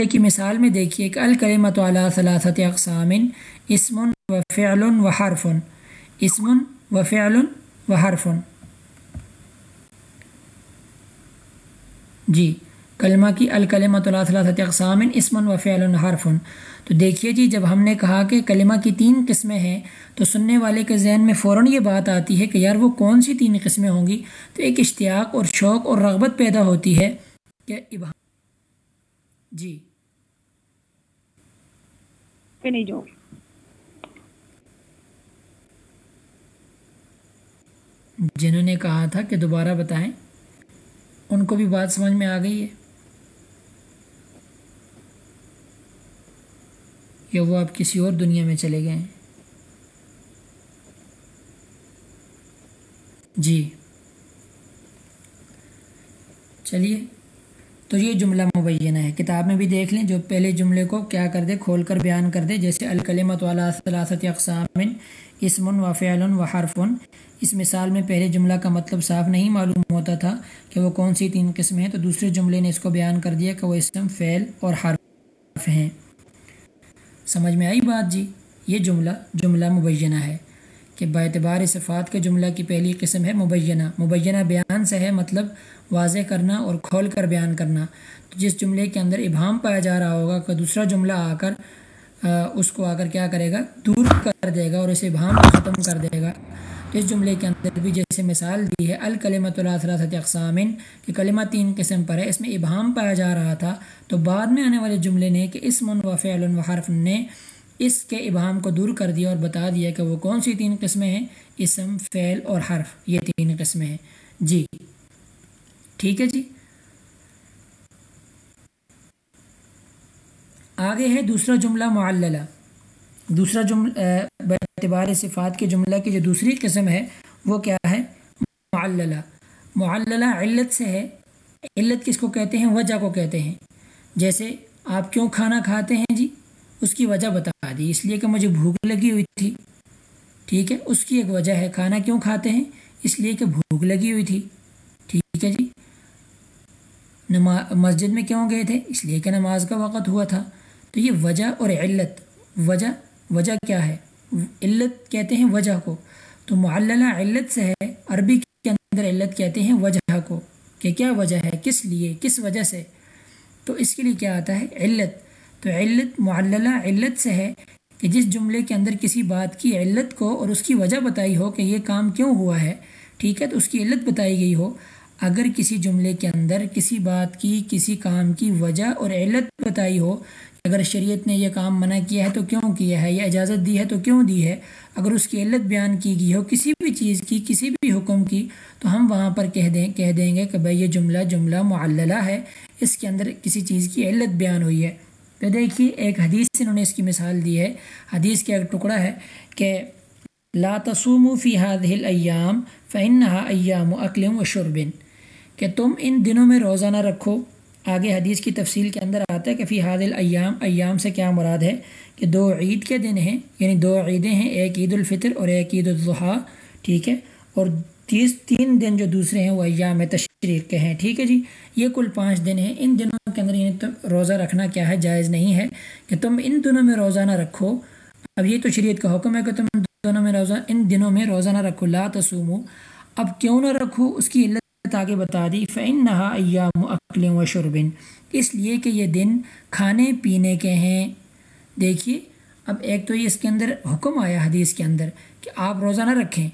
جملے کی مثال میں دیکھیے کہ الکلمت علی ثلاثت اقسام، اسم و فعل و حرف۔ اسم و فعل و حرف۔ جی کلمہ کی الکلمۃ اللہ اقسام اسمن و فعل حرف۔ تو دیکھیے جی جب ہم نے کہا کہ کلمہ کی تین قسمیں ہیں، تو سننے والے کے ذہن میں فوراً یہ بات آتی ہے کہ یار وہ کون سی تین قسمیں ہوں گی؟ تو ایک اشتیاق اور شوق اور رغبت پیدا ہوتی ہے کہ جی۔ نہیں جو جنہوں نے کہا تھا کہ دوبارہ بتائیں، ان کو بھی بات سمجھ میں آ گئی ہے۔ یا وہ آپ کسی اور دنیا میں چلے گئے ہیں۔ جی۔ چلیے۔ تو یہ جملہ مبینہ ہے۔ کتاب میں بھی دیکھ لیں جو پہلے جملے کو کیا کر دے، کھول کر بیان کر دے، جیسے الکلمت والا ثلاثت اقسام اسمن و فعل و حرفن اس مثال میں پہلے جملہ کا مطلب صاف نہیں معلوم ہوتا تھا کہ وہ کون سی تین قسمیں ہیں، تو دوسرے جملے نے اس کو بیان کر دیا کہ وہ اسم، فعل اور حرف ہیں۔ سمجھ میں آئی بات جی؟ یہ جملہ جملہ مبینہ ہے کہ با اعتبار صفات کے جملہ کی پہلی قسم ہے مبینہ۔ مبینہ بیان سے ہے مطلب واضح کرنا اور کھول کر بیان کرنا۔ تو جس جملے کے اندر ابہام پایا جا رہا ہوگا کہ دوسرا جملہ آ کر اس کو آ کر کیا کرے گا؟ دور کر دے گا اور اسے ابہام کو ختم کر دے گا۔ تو اس جملے کے اندر بھی جیسے مثال دی ہے الکلمت اللہ اقسامن، کہ کلمہ تین قسم پر ہے، اس میں ابہام پایا جا رہا تھا۔ تو بعد میں آنے والے جملے نے کہ اسم و فعل و حرف نے اس کے ابہام کو دور کر دیا اور بتا دیا کہ وہ کون سی تین قسمیں ہیں؟ اسم، فعل اور حرف، یہ تین قسمیں ہیں۔ جی۔ ٹھیک ہے جی؟ آگے ہے دوسرا جملہ معللہ۔ دوسرا جملہ اعتبار صفات کے جملہ کی جو دوسری قسم ہے، وہ کیا ہے؟ معللہ۔ معللہ علت سے ہے۔ علت کس کو کہتے ہیں؟ وجہ کو کہتے ہیں۔ جیسے آپ کیوں کھانا کھاتے ہیں جی؟ اس کی وجہ بتا دی۔ اس لیے کہ مجھے بھوک لگی ہوئی تھی۔ ٹھیک ہے؟ اس کی ایک وجہ ہے کھانا کیوں کھاتے ہیں؟ اس لیے کہ بھوک لگی ہوئی تھی۔ ٹھیک ہے جی؟ نماز مسجد میں کیوں گئے تھے؟ اس لیے کہ نماز کا وقت ہوا تھا۔ تو یہ وجہ اور علت، وجہ وجہ کیا ہے؟ علت کہتے ہیں وجہ کو۔ تو معللہ علت سے ہے، عربی کے اندر علت کہتے ہیں وجہ کو۔ کہ کیا وجہ ہے؟ کس لیے؟ کس وجہ سے؟ تو اس کے لیے کیا آتا ہے؟ علت۔ تو علت، معللہ علت سے ہے کہ جس جملے کے اندر کسی بات کی علت کو اور اس کی وجہ بتائی ہو کہ یہ کام کیوں ہوا ہے، ٹھیک ہے، تو اس کی علت بتائی گئی ہو۔ اگر کسی جملے کے اندر کسی بات کی، کسی کام کی وجہ اور علت بتائی ہو اگر شریعت نے یہ کام منع کیا ہے تو کیوں کیا ہے یا اجازت دی ہے تو کیوں دی ہے، اگر اس کی علت بیان کی گئی ہو کسی بھی چیز کی، کسی بھی حکم کی، تو ہم وہاں پر کہہ دیں کہہ دیں گے کہ بھائی یہ جملہ جملہ معللہ ہے، اس کے اندر کسی چیز کی علت بیان ہوئی ہے۔ تو دیکھیے، ایک حدیث سے انہوں نے اس کی مثال دی ہے۔ حدیث کا ایک ٹکڑا ہے کہ لا تصوموا فی هذه الايام فانها ایام اکل و شربن کہ تم ان دنوں میں روزہ نہ رکھو۔ آگے حدیث کی تفصیل کے اندر آتا ہے کہ فی حاد ایام ایام سے کیا مراد ہے؟ کہ دو عید کے دن ہیں یعنی دو عیدیں ہیں، ایک عید الفطر اور ایک عید الضحیٰ، ٹھیک ہے؟ اور تیس، تین دن جو دوسرے ہیں، وہ ایام تشریق کے ہیں، ٹھیک ہے جی؟ یہ کل پانچ دن ہیں۔ ان دنوں کے اندر یعنی تم روزہ رکھنا کیا ہے؟ جائز نہیں ہے کہ تم ان دنوں میں روزہ نہ رکھو۔ اب یہ تو شریعت کا حکم ہے کہ تم دونوں میں روزہ، ان دنوں میں روزہ نہ رکھو۔ لا تسومو اب کیوں نہ رکھو؟ اس کی علت آگے بتا دی فعن نہا ایام اکل و شربن اس لیے کہ یہ دن کھانے، پینے کے ہیں۔ دیکھیے، اب ایک تو یہ اس کے اندر حکم آیا حدیث کے اندر کہ آپ روزہ نہ رکھیں۔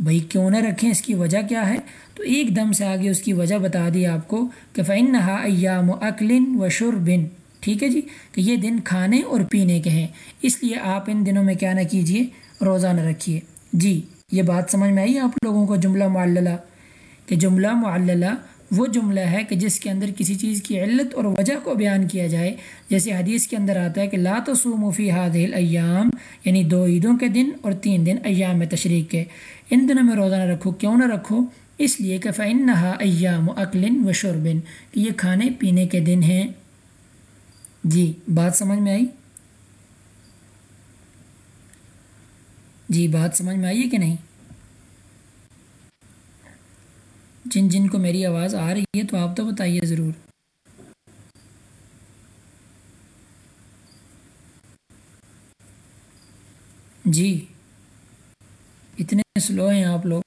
بھائی، کیوں نہ رکھیں؟ اس کی وجہ کیا ہے؟ تو ایک دم سے آگے اس کی وجہ بتا دی آپ کو کہ فعن نہا ایام و اکلن و شربن ٹھیک ہے جی؟ کہ یہ دن کھانے اور پینے کے ہیں۔ اس لیے آپ ان دنوں میں کیا نہ کیجیے، روزہ نہ رکھیے۔ جی یہ بات سمجھ میں آئی آپ لوگوں کو؟ جملہ معللہ۔ کہ جملہ معللہ وہ جملہ ہے کہ جس کے اندر کسی چیز کی علت اور وجہ کو بیان کیا جائے۔ جیسے حدیث کے اندر آتا ہے کہ لا تسوم فی حادل ایام یعنی دو عیدوں کے دن اور تین دن ایام تشریق کے۔ ان دنوں میں روزہ نہ رکھو، کیوں نہ رکھو؟ اس لیے کہ فعن نہا ایام و اقلن و شربن کہ یہ کھانے پینے کے دن ہیں۔ جی بات سمجھ میں آئی؟ جی بات سمجھ میں آئی ہے کہ نہیں؟ جن جن کو میری آواز آ رہی ہے تو آپ تو بتائیے ضرور۔ جی۔ اتنے سلو ہیں آپ لوگ۔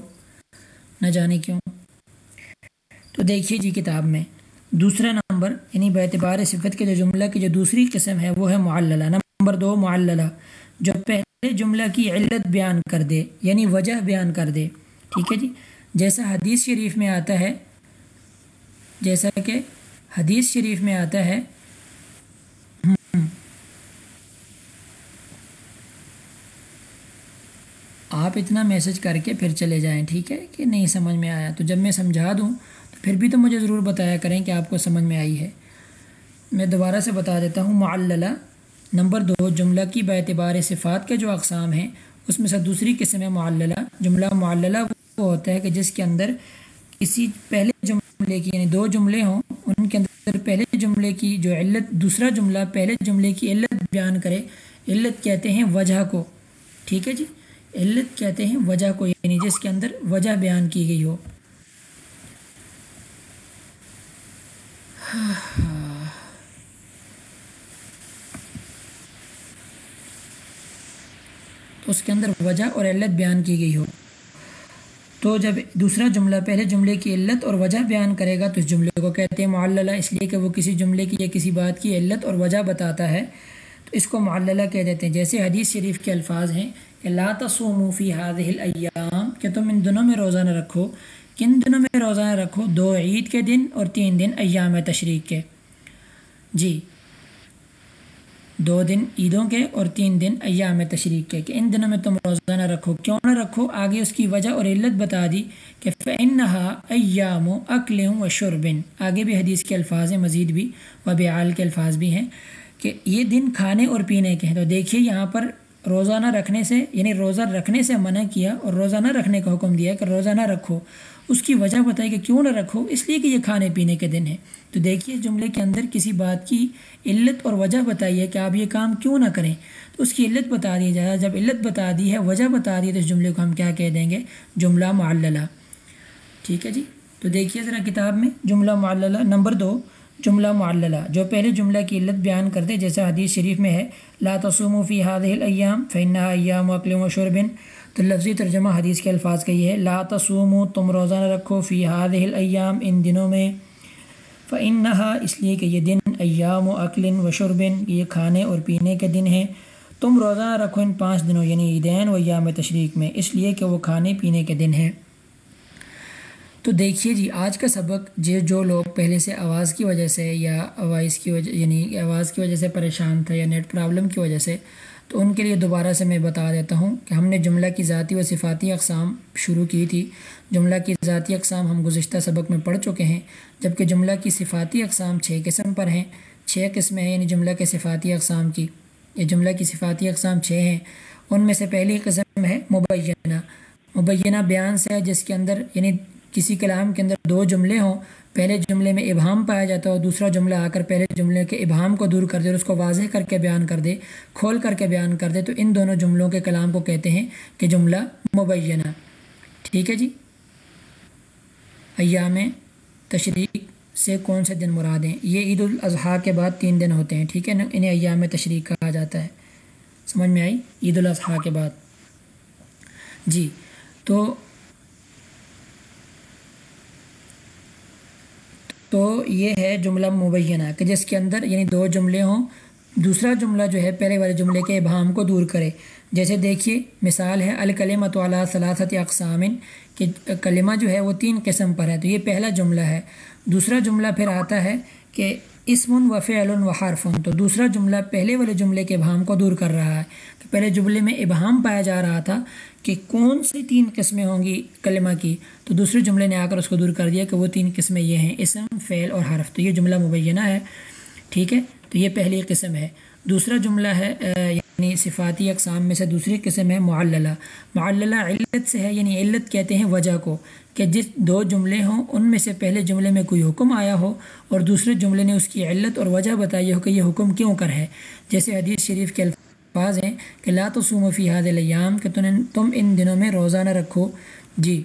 نہ جانے کیوں۔ تو دیکھیے جی کتاب میں۔ دوسرا نمبر یعنی بعتبار صفت کے جو جملہ کی جو دوسری قسم ہے، وہ ہے معللہ۔ نمبر دو، معللہ۔ جو پہلے جملہ کی علت بیان کر دے یعنی وجہ بیان کر دے۔ ٹھیک ہے جی؟ جیسا حدیث شریف میں آتا ہے، جیسا کہ حدیث شریف میں آتا ہے آپ اتنا میسج کر کے پھر چلے جائیں، ٹھیک ہے؟ کہ نہیں سمجھ میں آیا، تو جب میں سمجھا دوں، تو پھر بھی تو مجھے ضرور بتایا کریں کہ آپ کو سمجھ میں آئی ہے۔ میں دوبارہ سے بتا دیتا ہوں، معللہ نمبر دو، جملہ کی بعتبار صفات کے جو اقسام ہیں، اس میں سے دوسری قسم ہے معللہ۔ جملہ معللہ وہ ہوتا ہے کہ جس کے اندر کسی پہلے جملے کی یعنی دو جملے ہوں، ان کے اندر پہلے جملے کی جو علت، دوسرا جملہ پہلے جملے کی علت بیان کرے۔ علت کہتے ہیں وجہ کو۔ ٹھیک ہے جی؟ علت کہتے ہیں وجہ کو یعنی جس کے اندر وجہ بیان کی گئی ہو۔ تو اس کے اندر وجہ اور علت بیان کی گئی ہو۔ تو جب دوسرا جملہ پہلے جملے کی علت اور وجہ بیان کرے گا تو اس جملے کو کہتے ہیں معللہ، اس لیے کہ وہ کسی جملے کی یا کسی بات کی علت اور وجہ بتاتا ہے۔ تو اس کو معللہ کہہ دیتے ہیں۔ جیسے حدیث شریف کے الفاظ ہیں کہ لا تصوموا فی هذه الايام کہ تم ان دنوں میں روزہ نہ رکھو۔ کن دنوں میں روزہ نہ رکھو؟ دو عید کے دن اور تین دن ایام تشریق کے۔ جی دو دن عیدوں کے اور تین دن ایام تشریق کے کہ ان دنوں میں تم روزہ نہ رکھو، کیوں نہ رکھو؟ آگے اس کی وجہ اور علت بتا دی کہ فنحا ایام و اکل و شربن آگے بھی حدیث کے الفاظ ہیں، مزید بھی و بیال کے الفاظ بھی ہیں کہ یہ دن کھانے اور پینے کے ہیں۔ تو دیکھیے یہاں پر روزہ نہ رکھنے سے یعنی روزہ رکھنے سے منع کیا اور روزہ نہ رکھنے کا حکم دیا کہ روزہ نہ رکھو۔ اس کی وجہ بتائی کہ کیوں نہ رکھو، اس لیے کہ یہ کھانے پینے کے دن ہے تو دیکھیے، جملے کے اندر کسی بات کی علت اور وجہ بتائی ہے کہ آپ یہ کام کیوں نہ کریں۔ تو اس کی علت بتا دی جائے۔ جب علت بتا دی ہے، وجہ بتا دی ہے، تو اس جملے کو ہم کیا کہہ دیں گے؟ جملہ معللہ۔ ٹھیک ہے جی؟ تو دیکھیے ذرا کتاب میں۔ جملہ معللہ نمبر دو۔ جملہ معللہ۔ جو پہلے جملہ کی علت بیان کر دے جیسا حدیث شریف میں ہے، لا تصوموا فی هذه الايام فانها ايام اکل و تو لفظی ترجمہ حدیث کے الفاظ کا یہ ہے، لا تصوموا، تم روزہ نہ رکھو، فی هذه الايام ان دنوں میں۔ فانها اس لیے کہ یہ دن ایام و اکل و شرب، یہ کھانے اور پینے کے دن ہیں۔ تم روزانہ رکھو ان پانچ دنوں یعنی عیدین و ایام تشریق میں، اس لیے کہ وہ کھانے پینے کے دن ہیں۔ تو دیکھیے جی آج کا سبق جو جو لوگ پہلے سے آواز کی وجہ سے یا آواز کی وجہ یعنی آواز کی وجہ سے پریشان تھا یا نیٹ پرابلم کی وجہ سے تو ان کے لیے دوبارہ سے میں بتا دیتا ہوں کہ ہم نے جملہ کی ذاتی و صفاتی اقسام شروع کی تھی۔ جملہ کی ذاتی اقسام ہم گزشتہ سبق میں پڑھ چکے ہیں، جبکہ جملہ کی صفاتی اقسام چھ قسم پر ہیں۔ چھ قسمیں ہیں یعنی جملہ کے صفاتی اقسام کی۔ یہ جملہ کی صفاتی اقسام چھ ہیں۔ ان میں سے پہلی قسم ہے مبینہ۔ مبینہ بیان سے ہے جس کے اندر یعنی کسی کلام کے اندر دو جملے ہوں، پہلے جملے میں ابہام پایا جاتا ہو دوسرا جملہ آ کر پہلے جملے کے ابہام کو دور کر دے اور اس کو واضح کر کے بیان کر دے، کھول کر کے بیان کر دے، تو ان دونوں جملوں کے کلام کو کہتے ہیں کہ جملہ مبینہ۔ ٹھیک ہے جی؟ ایام تشریق سے کون سے دن مراد ہیں؟ یہ عید الاضحیٰ کے بعد تین دن ہوتے ہیں، ٹھیک ہے نا؟ انہیں ایام تشریق کہا جاتا ہے۔ سمجھ میں آئی؟ عید الاضحیٰ کے بعد۔ جی تو تو یہ ہے جملہ مبینہ کہ جس کے اندر یعنی دو جملے ہوں، دوسرا جملہ جو ہے پہلے والے جملے کے ابہام کو دور کرے۔ جیسے دیکھیے، مثال ہے، الکلمۃ والا صلاحت اقسام، کہ کلمہ جو ہے وہ تین قسم پر ہے، تو یہ پہلا جملہ ہے۔ دوسرا جملہ پھر آتا ہے کہ اسم و فعل و حرفن تو دوسرا جملہ پہلے والے جملے کے ابہام کو دور کر رہا ہے۔ کہ پہلے جملے میں ابہام پایا جا رہا تھا کہ کون سی تین قسمیں ہوں گی کلمہ کی، تو دوسرے جملے نے آ کر اس کو دور کر دیا کہ وہ تین قسمیں یہ ہیں، اسم، فعل اور حرف۔ تو یہ جملہ مبینہ ہے، ٹھیک ہے؟ تو یہ پہلی قسم ہے۔ دوسرا جملہ ہے یعنی صفاتی اقسام میں سے دوسری قسم ہے معللہ۔ معللہ علت سے ہے یعنی علت کہتے ہیں وجہ کو، کہ جس دو جملے ہوں، ان میں سے پہلے جملے میں کوئی حکم آیا ہو اور دوسرے جملے نے اس کی علت اور وجہ بتائی ہو کہ یہ حکم کیوں کر ہے۔ جیسے حدیث شریف کے الفاظ ہیں، کہ لا تو فی حاد الیام، کہ تم ان دنوں میں روزہ نہ رکھو۔ جی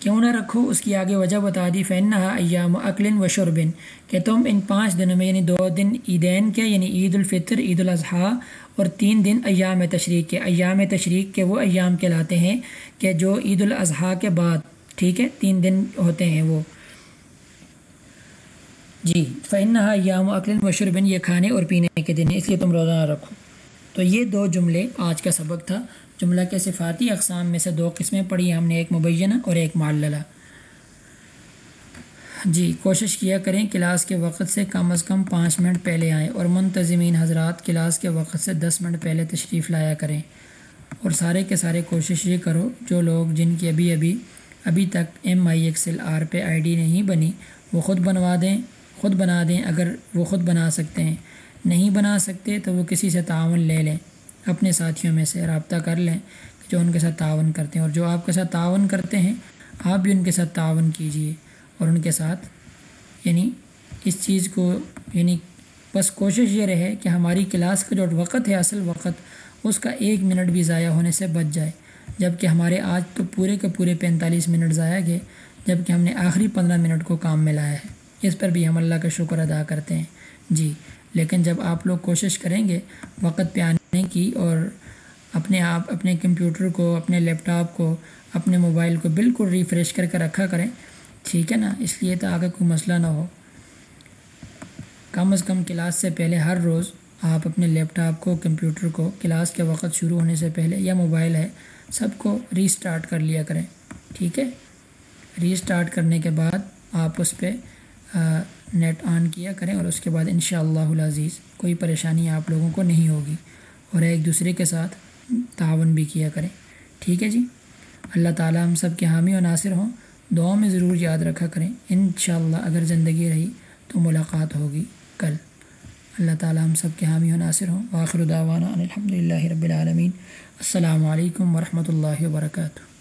کیوں نہ رکھو؟ اس کی آگے وجہ بتا دی فینہ ایام اقلن و شربن کہ تم ان پانچ دنوں میں یعنی دو دن عیدین کے یعنی عید الفطر، عید الاضحیٰ اور تین دن ایام تشریق کے ایام تشریق کے وہ ایام کہلاتے ہیں کہ جو عید الاضحیٰ کے بعد، ٹھیک ہے؟ تین دن ہوتے ہیں وہ۔ جی فینہ ایام اقلن و شربن یہ کھانے اور پینے کے دن ہیں، اس لیے تم روزانہ رکھو۔ تو یہ دو جملے آج کا سبق تھا۔ جملہ کے صفاتی اقسام میں سے دو قسمیں پڑھی، ہم نے ایک مبینہ اور ایک معللہ۔ جی کوشش کیا کریں کلاس کے وقت سے کم از کم پانچ منٹ پہلے آئیں اور منتظمین حضرات کلاس کے وقت سے دس منٹ پہلے تشریف لایا کریں۔ اور سارے کے سارے کوشش یہ کرو، جو لوگ جن کی ابھی ابھی ابھی تک ایم آئی ایکسل آر پہ آئی ڈی نہیں بنی، وہ خود بنوا دیں، خود بنا دیں، اگر وہ خود بنا سکتے ہیں۔ نہیں بنا سکتے تو وہ کسی سے تعاون لے لیں، اپنے ساتھیوں میں سے رابطہ کر لیں جو ان کے ساتھ تعاون کرتے ہیں۔ اور جو آپ کے ساتھ تعاون کرتے ہیں، آپ بھی ان کے ساتھ تعاون کیجیے اور ان کے ساتھ یعنی اس چیز کو یعنی بس کوشش یہ رہے کہ ہماری کلاس کا جو وقت ہے، اصل وقت، اس کا ایک منٹ بھی ضائع ہونے سے بچ جائے۔ جبکہ ہمارے آج تو پورے کے پورے پینتالیس منٹ ضائع گئے جبکہ ہم نے آخری پندرہ منٹ کو کام میں لایا ہے۔ اس پر بھی ہم اللہ کا شکر ادا کرتے ہیں۔ جی لیکن جب آپ لوگ کوشش کریں گے وقت پہ آنے کی اور اپنے آپ، اپنے کمپیوٹر کو، اپنے لیپ ٹاپ کو، اپنے موبائل کو بالکل ریفریش کر کے رکھا کریں ٹھیک ہے نا؟ اس لیے تو آگے کوئی مسئلہ نہ ہو۔ کم از کم کلاس سے پہلے ہر روز آپ اپنے لیپ ٹاپ کو، کمپیوٹر کو کلاس کے وقت شروع ہونے سے پہلے یا موبائل ہے، سب کو ری سٹارٹ کر لیا کریں۔ ٹھیک ہے؟ ری سٹارٹ کرنے کے بعد آپ اس پہ نیٹ آن کیا کریں اور اس کے بعد انشاءاللہ العزیز کوئی پریشانی آپ لوگوں کو نہیں ہوگی۔ اور ایک دوسرے کے ساتھ تعاون بھی کیا کریں۔ ٹھیک ہے جی؟ اللہ تعالیٰ ہم سب کے حامی و ناصر ہوں۔ دعاؤں میں ضرور یاد رکھا کریں۔ انشاءاللہ اگر زندگی رہی تو ملاقات ہوگی کل۔ اللہ تعالیٰ ہم سب کے حامی و ناصر ہوں۔ واخر دعوانا الحمد للہ رب العالمین۔ السلام علیکم ورحمۃ اللہ وبرکاتہ۔